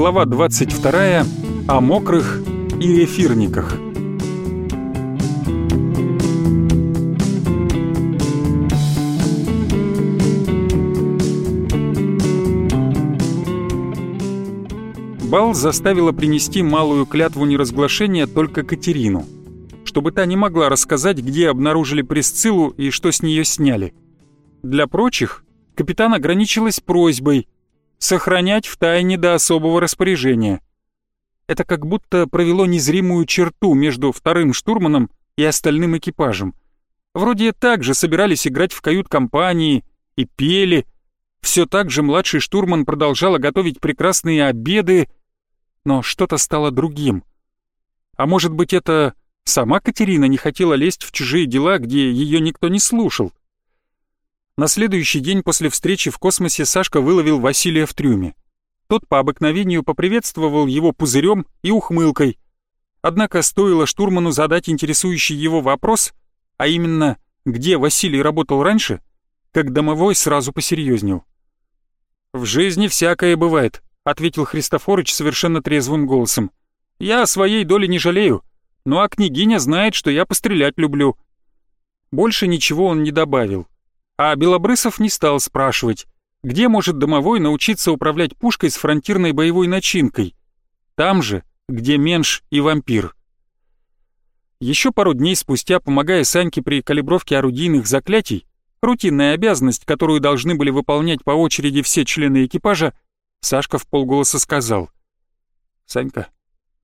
глава 22 о мокрых и эфирниках. Бал заставила принести малую клятву неразглашения только Катерину, чтобы та не могла рассказать, где обнаружили Пресциллу и что с нее сняли. Для прочих капитан ограничилась просьбой сохранять в тайне до особого распоряжения. Это как будто провело незримую черту между вторым штурманом и остальным экипажем. Вроде так же собирались играть в кают-компании и пели. Все так же младший штурман продолжала готовить прекрасные обеды, но что-то стало другим. А может быть, это сама Катерина не хотела лезть в чужие дела, где ее никто не слушал? На следующий день после встречи в космосе Сашка выловил Василия в трюме. Тот по обыкновению поприветствовал его пузырем и ухмылкой. Однако стоило штурману задать интересующий его вопрос, а именно, где Василий работал раньше, как домовой сразу посерьезнел. «В жизни всякое бывает», — ответил Христофорыч совершенно трезвым голосом. «Я о своей доле не жалею, ну а княгиня знает, что я пострелять люблю». Больше ничего он не добавил, а Белобрысов не стал спрашивать, где может домовой научиться управлять пушкой с фронтирной боевой начинкой. Там же, где Менш и вампир. Еще пару дней спустя, помогая Саньке при калибровке орудийных заклятий, рутинная обязанность, которую должны были выполнять по очереди все члены экипажа, Сашка в полголоса сказал. «Санька,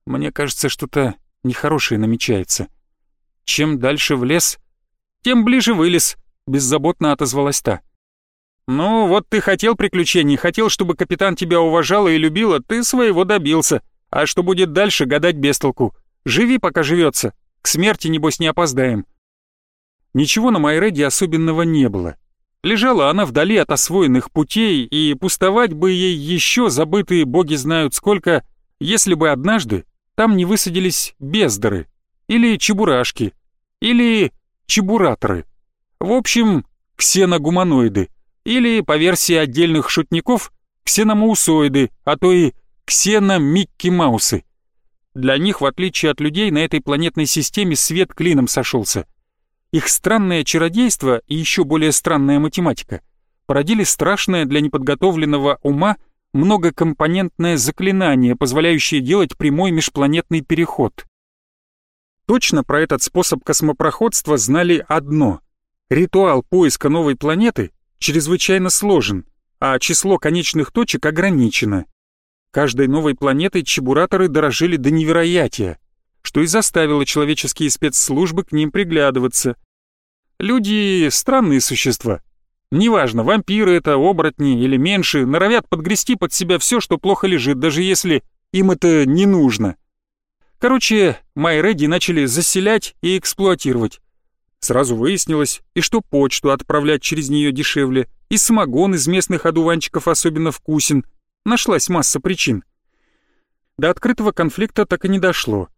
мне кажется, что-то нехорошее намечается. Чем дальше в лес, тем ближе вылез», — беззаботно отозвалась та. «Ну, вот ты хотел приключений, хотел, чтобы капитан тебя уважала и любила, ты своего добился. А что будет дальше, гадать без толку. Живи, пока живется. К смерти, небось, не опоздаем». Ничего на Майреде особенного не было. Лежала она вдали от освоенных путей, и пустовать бы ей еще забытые боги знают сколько, если бы однажды там не высадились бездары, или чебурашки, или чебураторы. В общем, ксеногуманоиды, или, по версии отдельных шутников, ксеномаусоиды, а то и ксеномикки-маусы. Для них, в отличие от людей, на этой планетной системе свет клином сошелся — их странное чародейство и еще более странная математика породили страшное для неподготовленного ума многокомпонентное заклинание, позволяющее делать прямой межпланетный переход. Точно про этот способ космопроходства знали одно. Ритуал поиска новой планеты чрезвычайно сложен, а число конечных точек ограничено. Каждой новой планетой чебураторы дорожили до невероятия что и заставило человеческие спецслужбы к ним приглядываться. Люди — странные существа. Неважно, вампиры это, оборотни или меньше, норовят подгрести под себя все, что плохо лежит, даже если им это не нужно. Короче, Майреди начали заселять и эксплуатировать. Сразу выяснилось, и что почту отправлять через нее дешевле, и самогон из местных одуванчиков особенно вкусен. Нашлась масса причин. До открытого конфликта так и не дошло.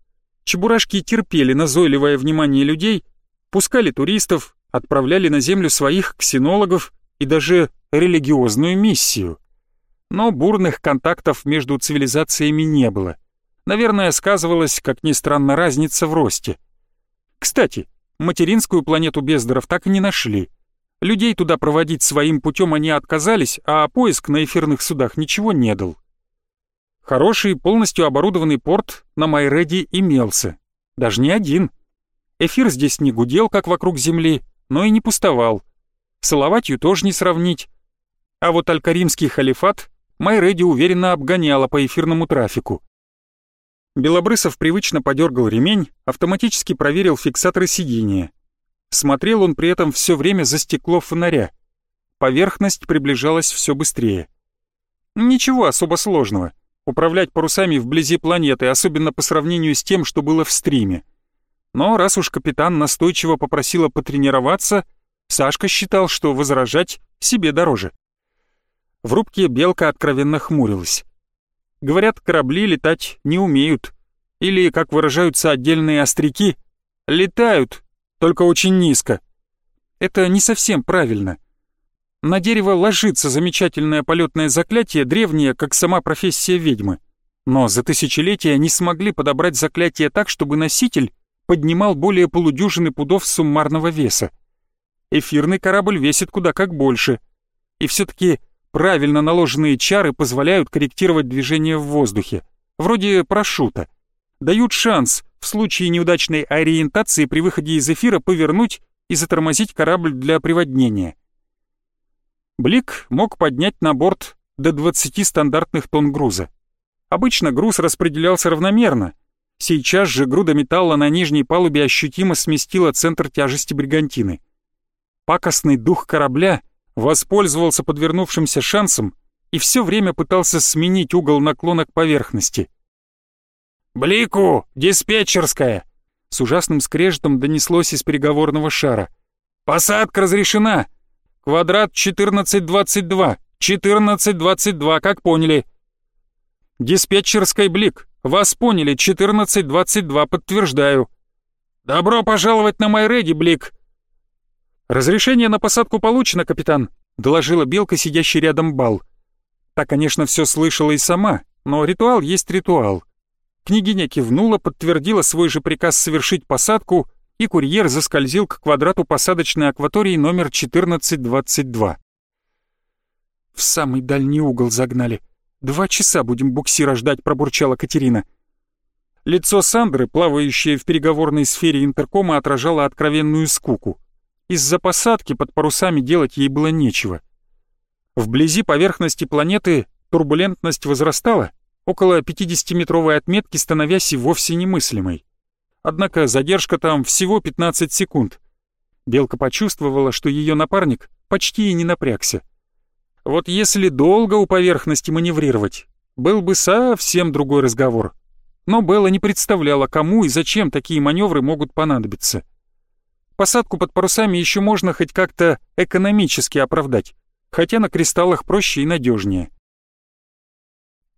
Чебурашки терпели назойливое внимание людей, пускали туристов, отправляли на Землю своих ксенологов и даже религиозную миссию. Но бурных контактов между цивилизациями не было. Наверное, сказывалась, как ни странно, разница в росте. Кстати, материнскую планету Бездоров так и не нашли. Людей туда проводить своим путем они отказались, а поиск на эфирных судах ничего не дал. Хороший, полностью оборудованный порт на Майреде имелся. Даже не один. Эфир здесь не гудел, как вокруг Земли, но и не пустовал. С Иловатью тоже не сравнить. А вот Алькаримский халифат Майреди уверенно обгоняла по эфирному трафику. Белобрысов привычно подергал ремень, автоматически проверил фиксаторы сидения. Смотрел он при этом все время за стекло фонаря. Поверхность приближалась все быстрее. Ничего особо сложного управлять парусами вблизи планеты, особенно по сравнению с тем, что было в стриме. Но раз уж капитан настойчиво попросила потренироваться, Сашка считал, что возражать себе дороже. В рубке Белка откровенно хмурилась. Говорят, корабли летать не умеют. Или, как выражаются отдельные остряки, летают, только очень низко. Это не совсем правильно — на дерево ложится замечательное полетное заклятие, древнее, как сама профессия ведьмы. Но за тысячелетия не смогли подобрать заклятие так, чтобы носитель поднимал более полудюжины пудов суммарного веса. Эфирный корабль весит куда как больше. И все-таки правильно наложенные чары позволяют корректировать движение в воздухе, вроде парашюта. Дают шанс в случае неудачной ориентации при выходе из эфира повернуть и затормозить корабль для приводнения. Блик мог поднять на борт до 20 стандартных тонн груза. Обычно груз распределялся равномерно. Сейчас же груда металла на нижней палубе ощутимо сместила центр тяжести бригантины. Пакостный дух корабля воспользовался подвернувшимся шансом и все время пытался сменить угол наклона к поверхности. «Блику! Диспетчерская!» С ужасным скрежетом донеслось из переговорного шара. «Посадка разрешена! Квадрат 1422! 1422, как поняли!» «Диспетчерской Блик! Вас поняли, 1422, подтверждаю!» «Добро пожаловать на Майреди, Блик!» «Разрешение на посадку получено, капитан», — доложила Белка, сидящий рядом Бал. Та, конечно, все слышала и сама, но ритуал есть ритуал. Княгиня кивнула, подтвердила свой же приказ совершить посадку, и курьер заскользил к квадрату посадочной акватории номер 1422. «В самый дальний угол загнали. Два часа будем буксира ждать», — пробурчала Катерина. Лицо Сандры, плавающее в переговорной сфере интеркома, отражало откровенную скуку. Из-за посадки под парусами делать ей было нечего. Вблизи поверхности планеты турбулентность возрастала, около 50-метровой отметки становясь и вовсе немыслимой. Однако задержка там всего 15 секунд. Белка почувствовала, что ее напарник почти и не напрягся. Вот если долго у поверхности маневрировать, был бы совсем другой разговор. Но Белла не представляла, кому и зачем такие маневры могут понадобиться. Посадку под парусами еще можно хоть как-то экономически оправдать, хотя на кристаллах проще и надежнее.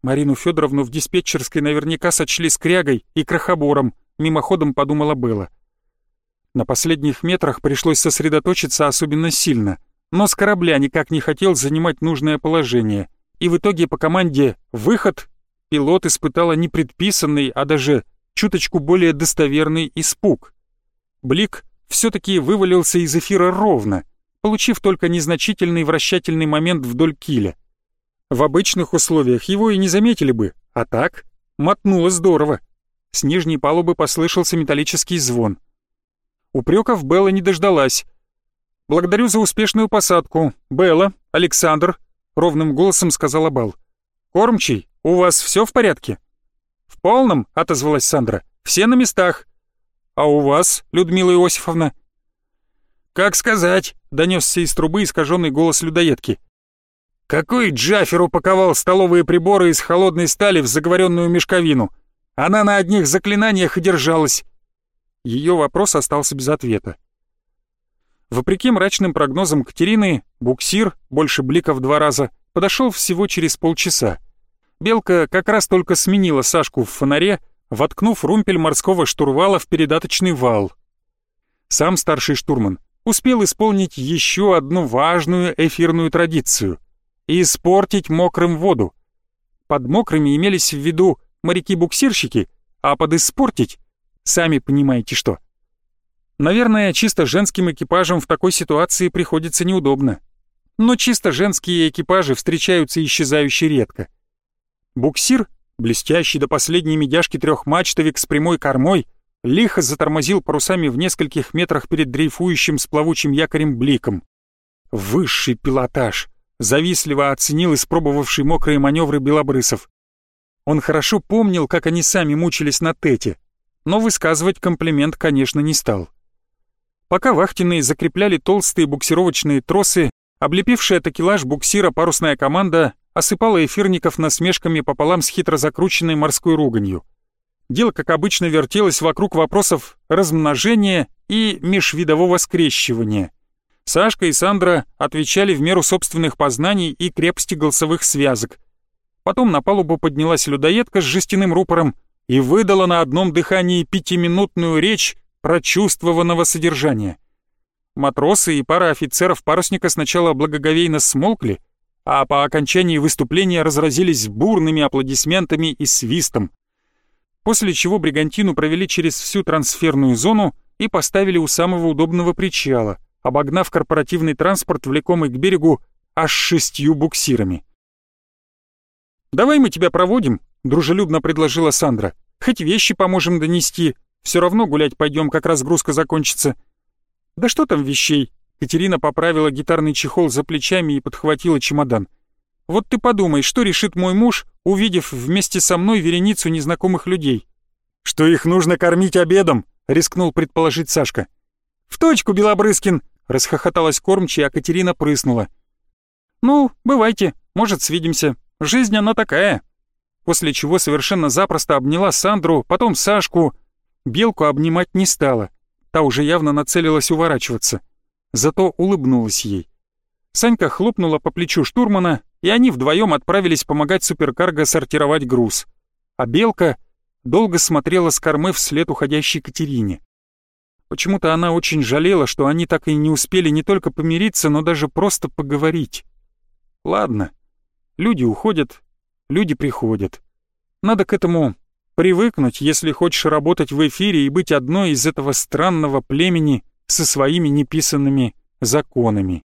Марину Федоровну в диспетчерской наверняка сочли скрягой и крохобором, мимоходом подумала Белла. На последних метрах пришлось сосредоточиться особенно сильно, но с корабля никак не хотел занимать нужное положение, и в итоге по команде «Выход» пилот испытала не предписанный, а даже чуточку более достоверный испуг. Блик все-таки вывалился из эфира ровно, получив только незначительный вращательный момент вдоль киля. В обычных условиях его и не заметили бы, а так мотнуло здорово. С нижней палубы послышался металлический звон. Упреков Белла не дождалась. «Благодарю за успешную посадку. Белла, Александр», — ровным голосом сказала Бал. «Кормчий, у вас все в порядке?» «В полном», — отозвалась Сандра. «Все на местах. А у вас, Людмила Иосифовна?» «Как сказать?» — донесся из трубы искаженный голос людоедки. «Какой Джафер упаковал столовые приборы из холодной стали в заговоренную мешковину? Она на одних заклинаниях и держалась». Ее вопрос остался без ответа. Вопреки мрачным прогнозам Катерины, буксир, больше блика в два раза, подошел всего через полчаса. Белка как раз только сменила Сашку в фонаре, воткнув румпель морского штурвала в передаточный вал. Сам старший штурман успел исполнить еще одну важную эфирную традицию — испортить мокрым воду. Под мокрыми имелись в виду моряки-буксирщики, а под «испортить» — сами понимаете что. Наверное, чисто женским экипажам в такой ситуации приходится неудобно. Но чисто женские экипажи встречаются исчезающе редко. Буксир — Блестящий до последней медяшки трехмачтовик с прямой кормой лихо затормозил парусами в нескольких метрах перед дрейфующим с плавучим якорем бликом. Высший пилотаж, завистливо оценил испробовавший мокрые маневры белобрысов. Он хорошо помнил, как они сами мучились на Тете, но высказывать комплимент, конечно, не стал. Пока вахтенные закрепляли толстые буксировочные тросы, облепившая такелаж буксира парусная команда осыпала эфирников насмешками пополам с хитро закрученной морской руганью. Дело, как обычно, вертелось вокруг вопросов размножения и межвидового скрещивания. Сашка и Сандра отвечали в меру собственных познаний и крепости голосовых связок. Потом на палубу поднялась людоедка с жестяным рупором и выдала на одном дыхании пятиминутную речь прочувствованного содержания. Матросы и пара офицеров парусника сначала благоговейно смолкли, а по окончании выступления разразились бурными аплодисментами и свистом. После чего бригантину провели через всю трансферную зону и поставили у самого удобного причала, обогнав корпоративный транспорт, влекомый к берегу аж шестью буксирами. «Давай мы тебя проводим», — дружелюбно предложила Сандра. «Хоть вещи поможем донести. Все равно гулять пойдем, как разгрузка закончится». «Да что там вещей?» Катерина поправила гитарный чехол за плечами и подхватила чемодан. «Вот ты подумай, что решит мой муж, увидев вместе со мной вереницу незнакомых людей?» «Что их нужно кормить обедом», — рискнул предположить Сашка. «В точку, Белобрыскин!» — расхохоталась кормчая, а Катерина прыснула. «Ну, бывайте, может, свидимся. Жизнь она такая». После чего совершенно запросто обняла Сандру, потом Сашку. Белку обнимать не стала. Та уже явно нацелилась уворачиваться. Зато улыбнулась ей. Санька хлопнула по плечу штурмана, и они вдвоем отправились помогать суперкарго сортировать груз. А Белка долго смотрела с кормы вслед уходящей Катерине. Почему-то она очень жалела, что они так и не успели не только помириться, но даже просто поговорить. Ладно, Люди уходят, люди приходят. Надо к этому привыкнуть, если хочешь работать в эфире и быть одной из этого странного племени со своими неписанными законами.